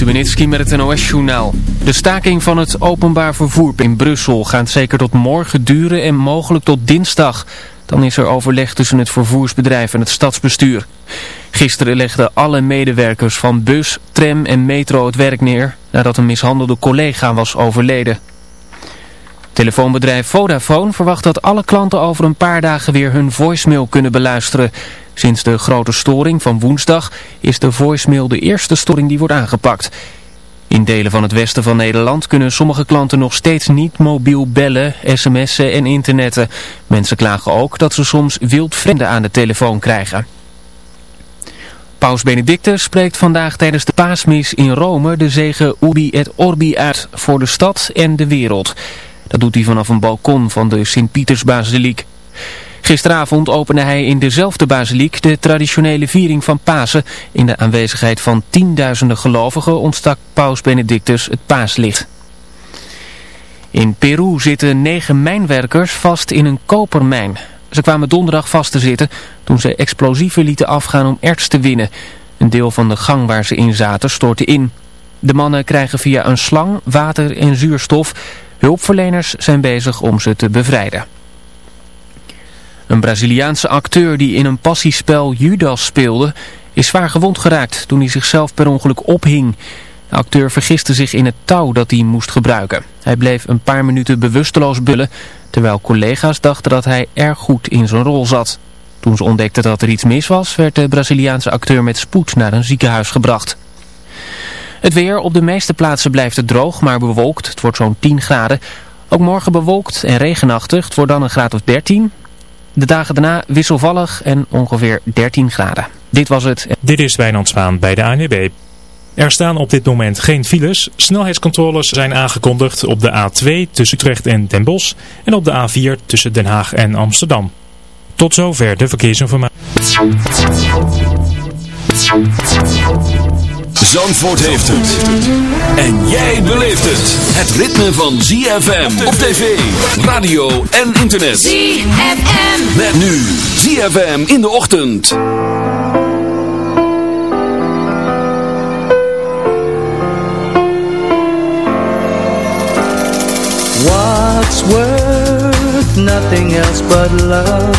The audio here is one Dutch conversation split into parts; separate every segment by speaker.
Speaker 1: Stubenitski met het NOS-journaal. De staking van het openbaar vervoer in Brussel gaat zeker tot morgen duren en mogelijk tot dinsdag. Dan is er overleg tussen het vervoersbedrijf en het stadsbestuur. Gisteren legden alle medewerkers van bus, tram en metro het werk neer... nadat een mishandelde collega was overleden. Telefoonbedrijf Vodafone verwacht dat alle klanten over een paar dagen weer hun voicemail kunnen beluisteren... Sinds de grote storing van woensdag is de voicemail de eerste storing die wordt aangepakt. In delen van het westen van Nederland kunnen sommige klanten nog steeds niet mobiel bellen, sms'en en internetten. Mensen klagen ook dat ze soms wildvreemden aan de telefoon krijgen. Paus Benedictus spreekt vandaag tijdens de paasmis in Rome de zegen Ubi et Orbi uit voor de stad en de wereld. Dat doet hij vanaf een balkon van de Sint-Pietersbasiliek. Gisteravond opende hij in dezelfde basiliek de traditionele viering van Pasen. In de aanwezigheid van tienduizenden gelovigen ontstak paus Benedictus het paaslicht. In Peru zitten negen mijnwerkers vast in een kopermijn. Ze kwamen donderdag vast te zitten toen ze explosieven lieten afgaan om erts te winnen. Een deel van de gang waar ze in zaten stortte in. De mannen krijgen via een slang water en zuurstof. Hulpverleners zijn bezig om ze te bevrijden. Een Braziliaanse acteur die in een passiespel Judas speelde is zwaar gewond geraakt toen hij zichzelf per ongeluk ophing. De acteur vergiste zich in het touw dat hij moest gebruiken. Hij bleef een paar minuten bewusteloos bullen, terwijl collega's dachten dat hij erg goed in zijn rol zat. Toen ze ontdekten dat er iets mis was, werd de Braziliaanse acteur met spoed naar een ziekenhuis gebracht. Het weer op de meeste plaatsen blijft het droog, maar bewolkt. Het wordt zo'n 10 graden. Ook morgen bewolkt en regenachtig. Het wordt dan een graad of 13. De dagen daarna wisselvallig en ongeveer 13 graden. Dit was het.
Speaker 2: Dit is Wijnand Zwaan bij de ANWB. Er staan op dit moment geen files. Snelheidscontroles zijn aangekondigd op de A2 tussen Utrecht en Den Bosch en op de A4 tussen Den Haag en Amsterdam. Tot zover de verkeersinformatie.
Speaker 3: Zandvoort heeft het. En jij beleeft het. Het ritme van ZFM op tv, radio en internet.
Speaker 4: ZFM.
Speaker 3: Met nu ZFM in de ochtend.
Speaker 5: What's worth nothing else but love?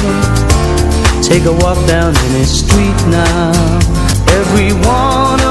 Speaker 5: Take a walk down any street now. Every one of us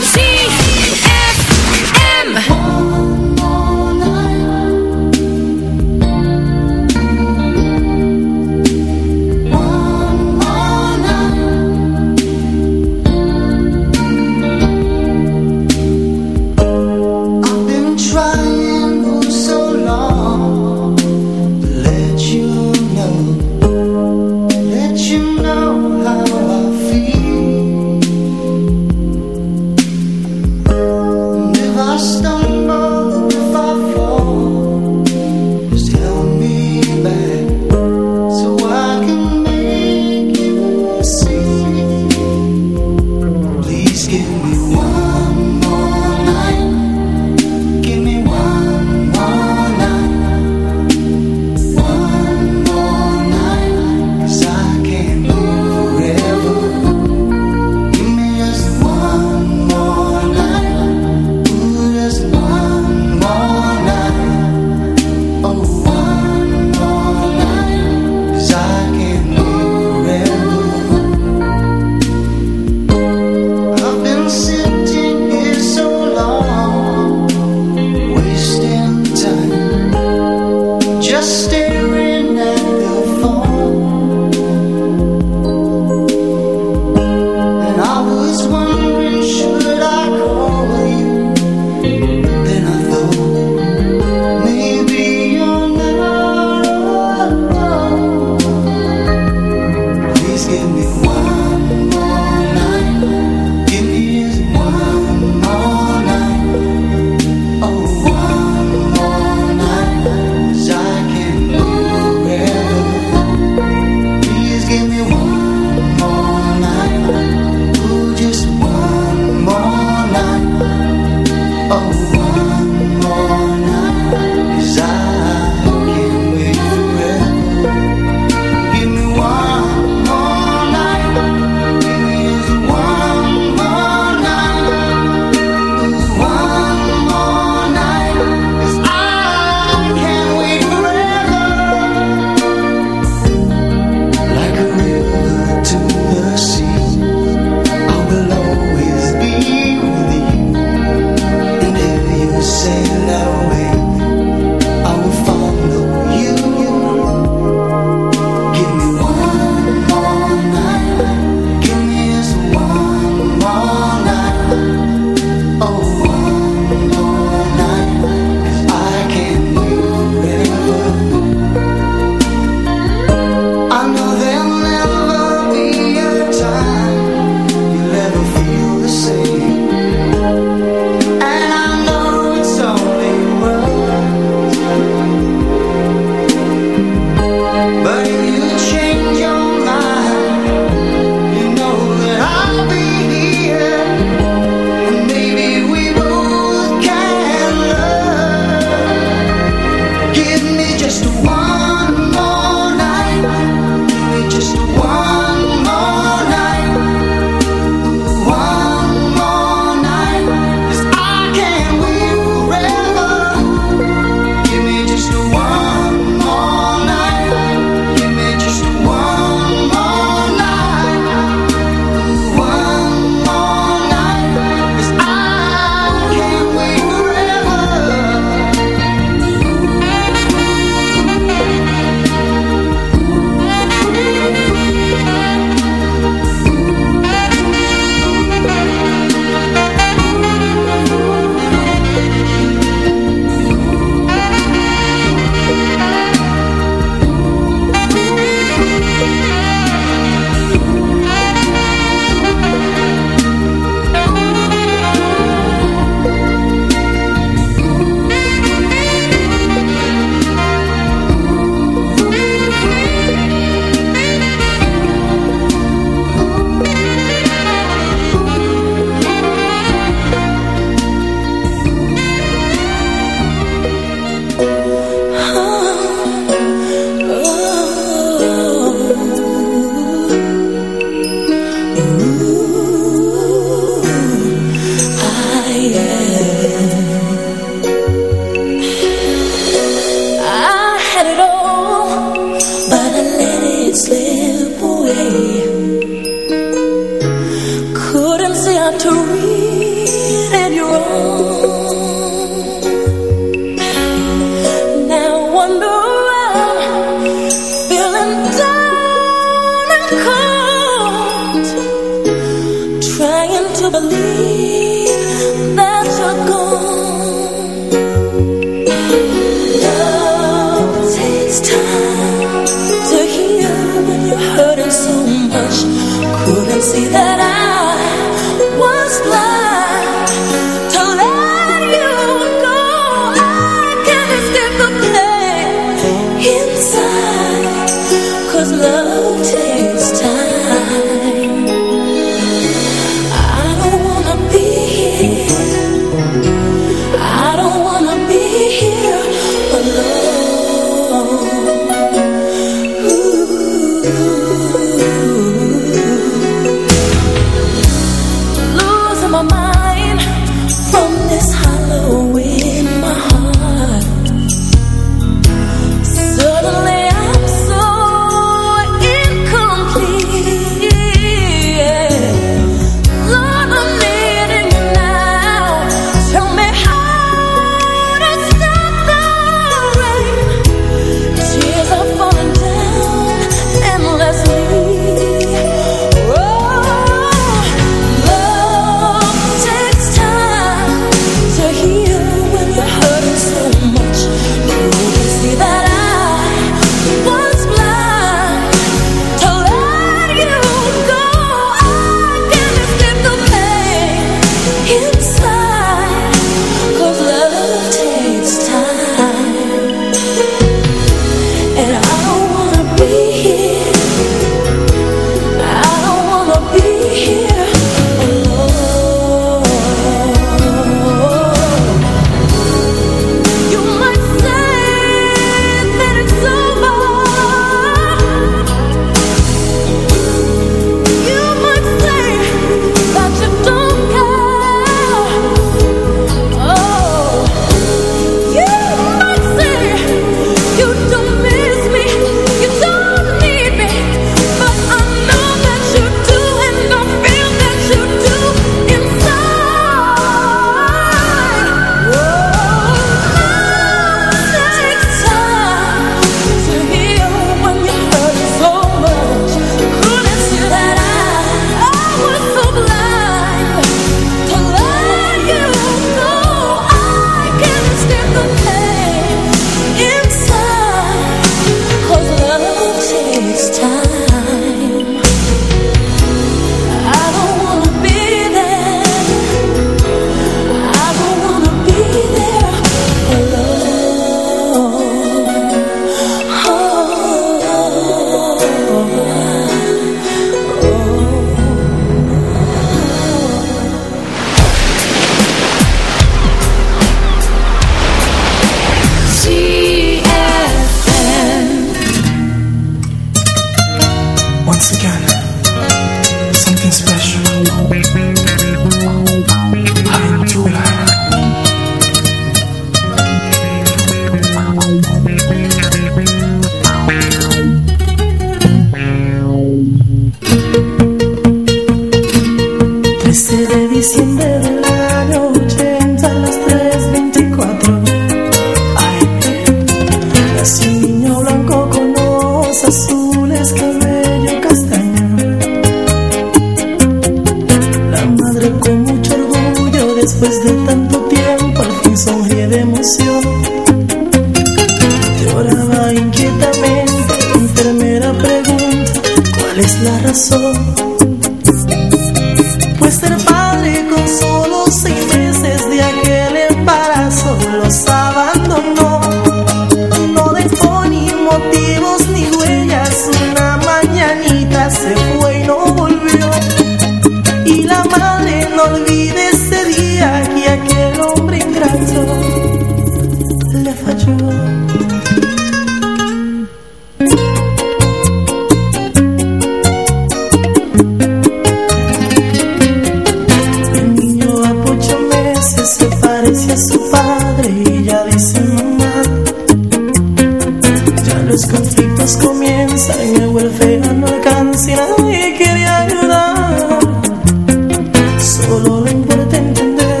Speaker 6: solo le importa entender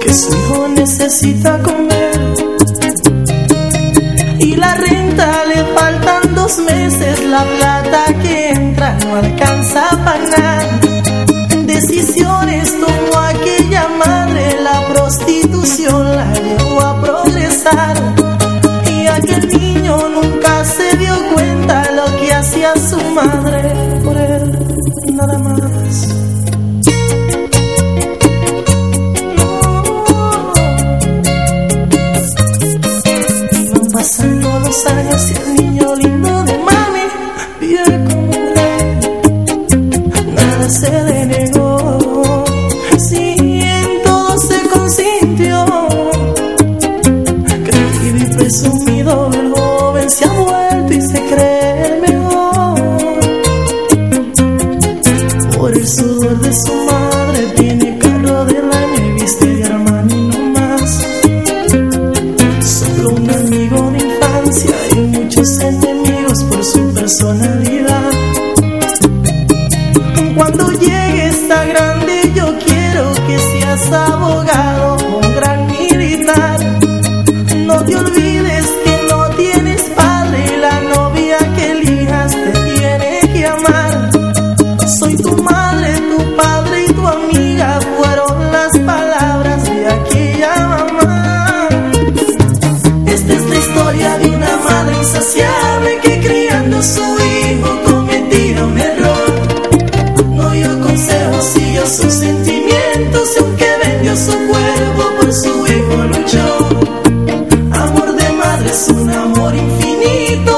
Speaker 6: que su hijo necesita comer. Y la renta le faltan dos meses la plata amor infinito.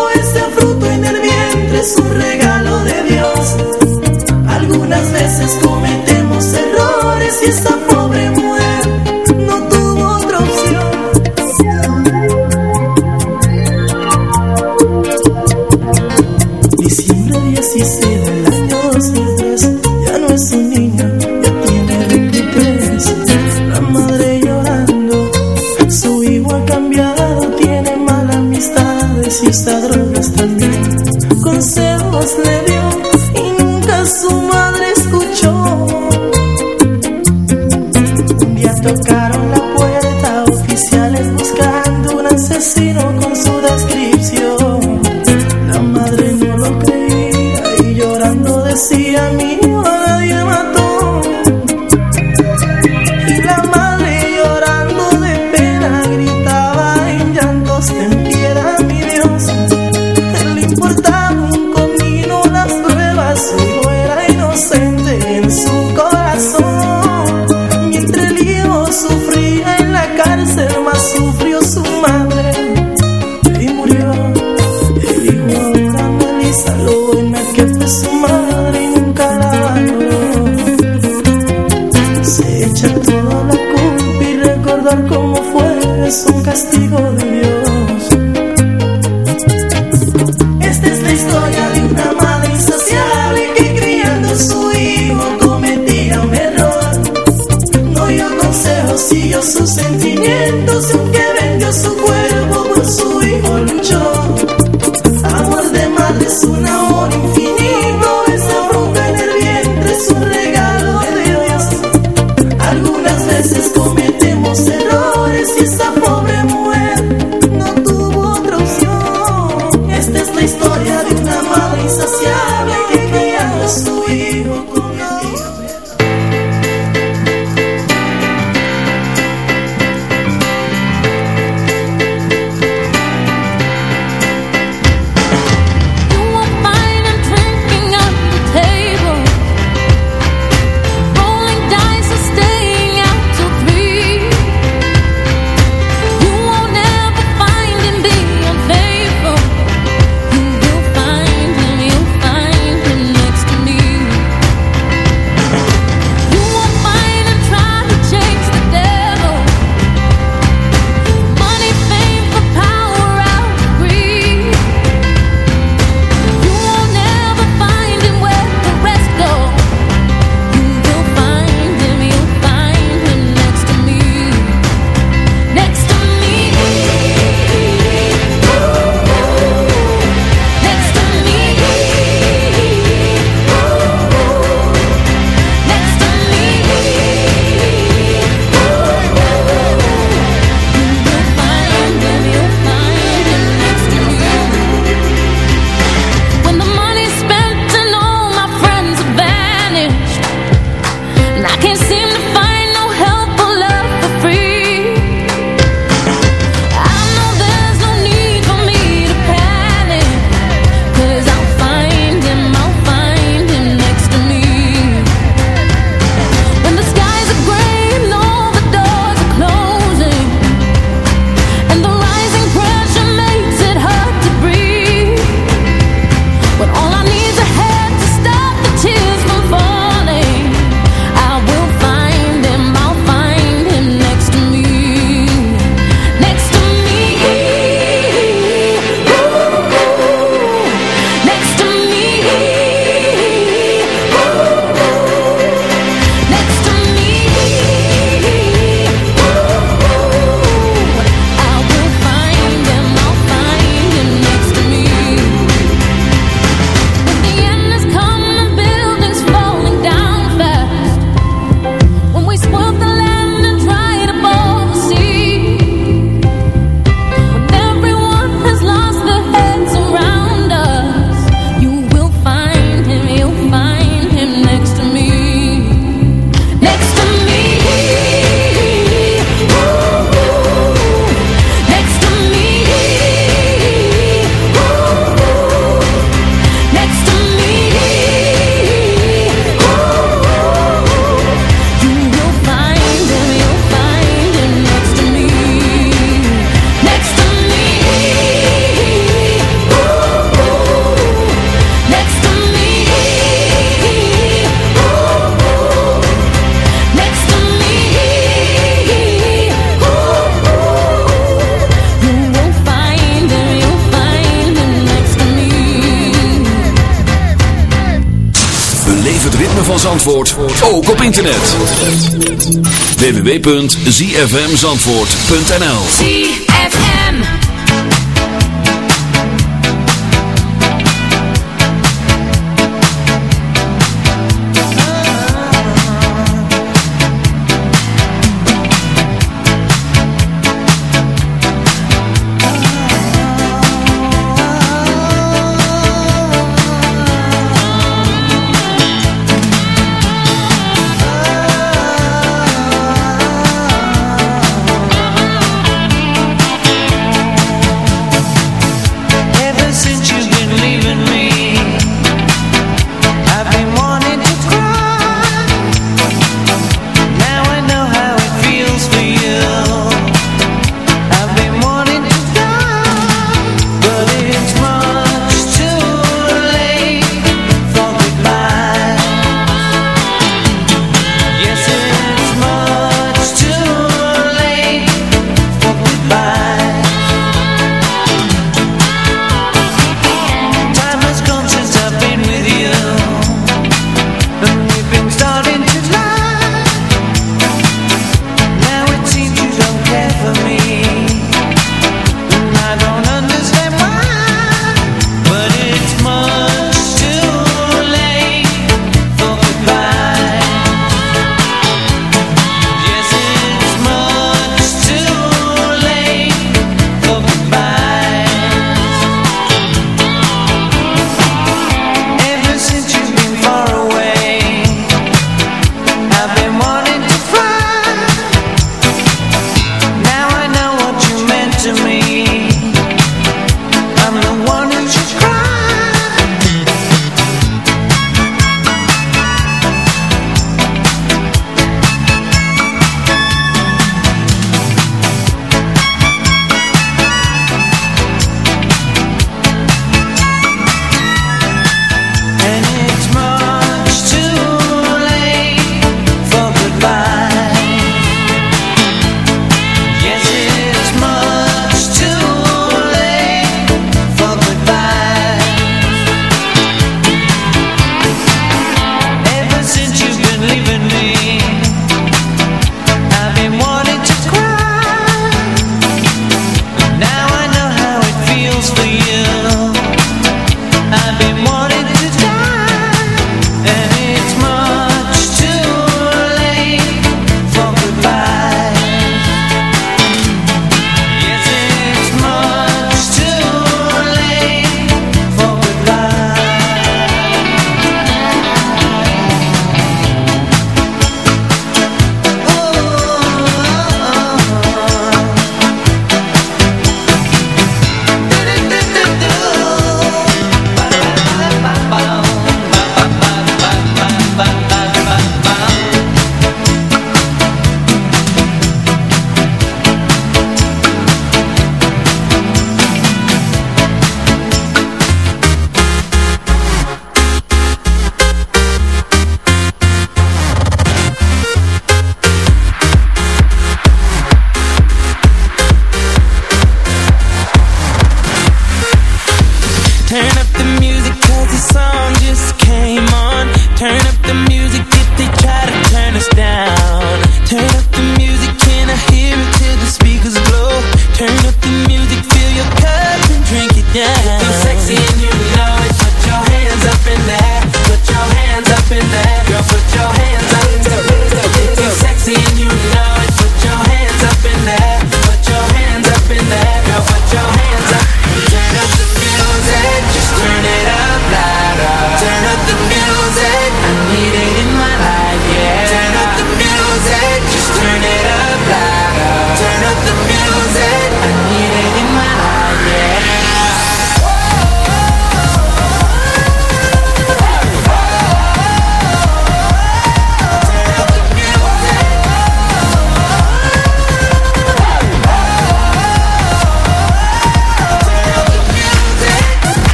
Speaker 3: www.zfmzandvoort.nl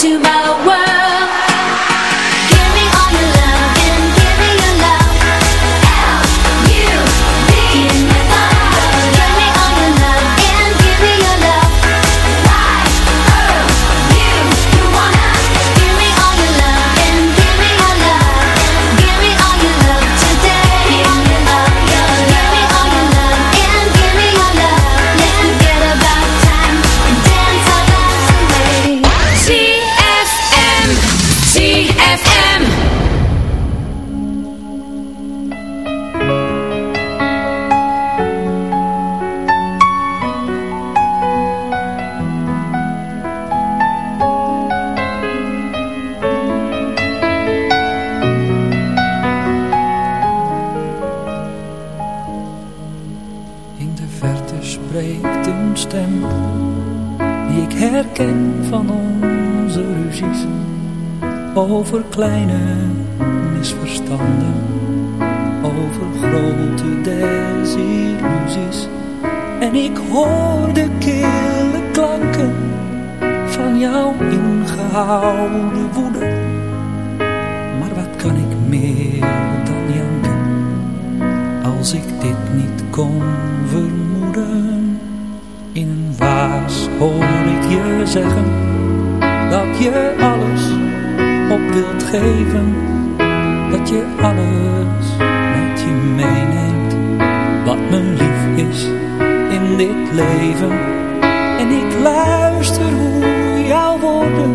Speaker 7: to
Speaker 4: my
Speaker 8: woede. Maar wat kan ik meer dan janken, als ik dit niet kon vermoeden? In een waas hoor ik je zeggen, dat je alles op wilt geven. Dat je alles met je meeneemt, wat me lief is in dit leven. En ik luister hoe jouw woorden